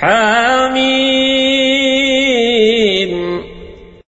حامين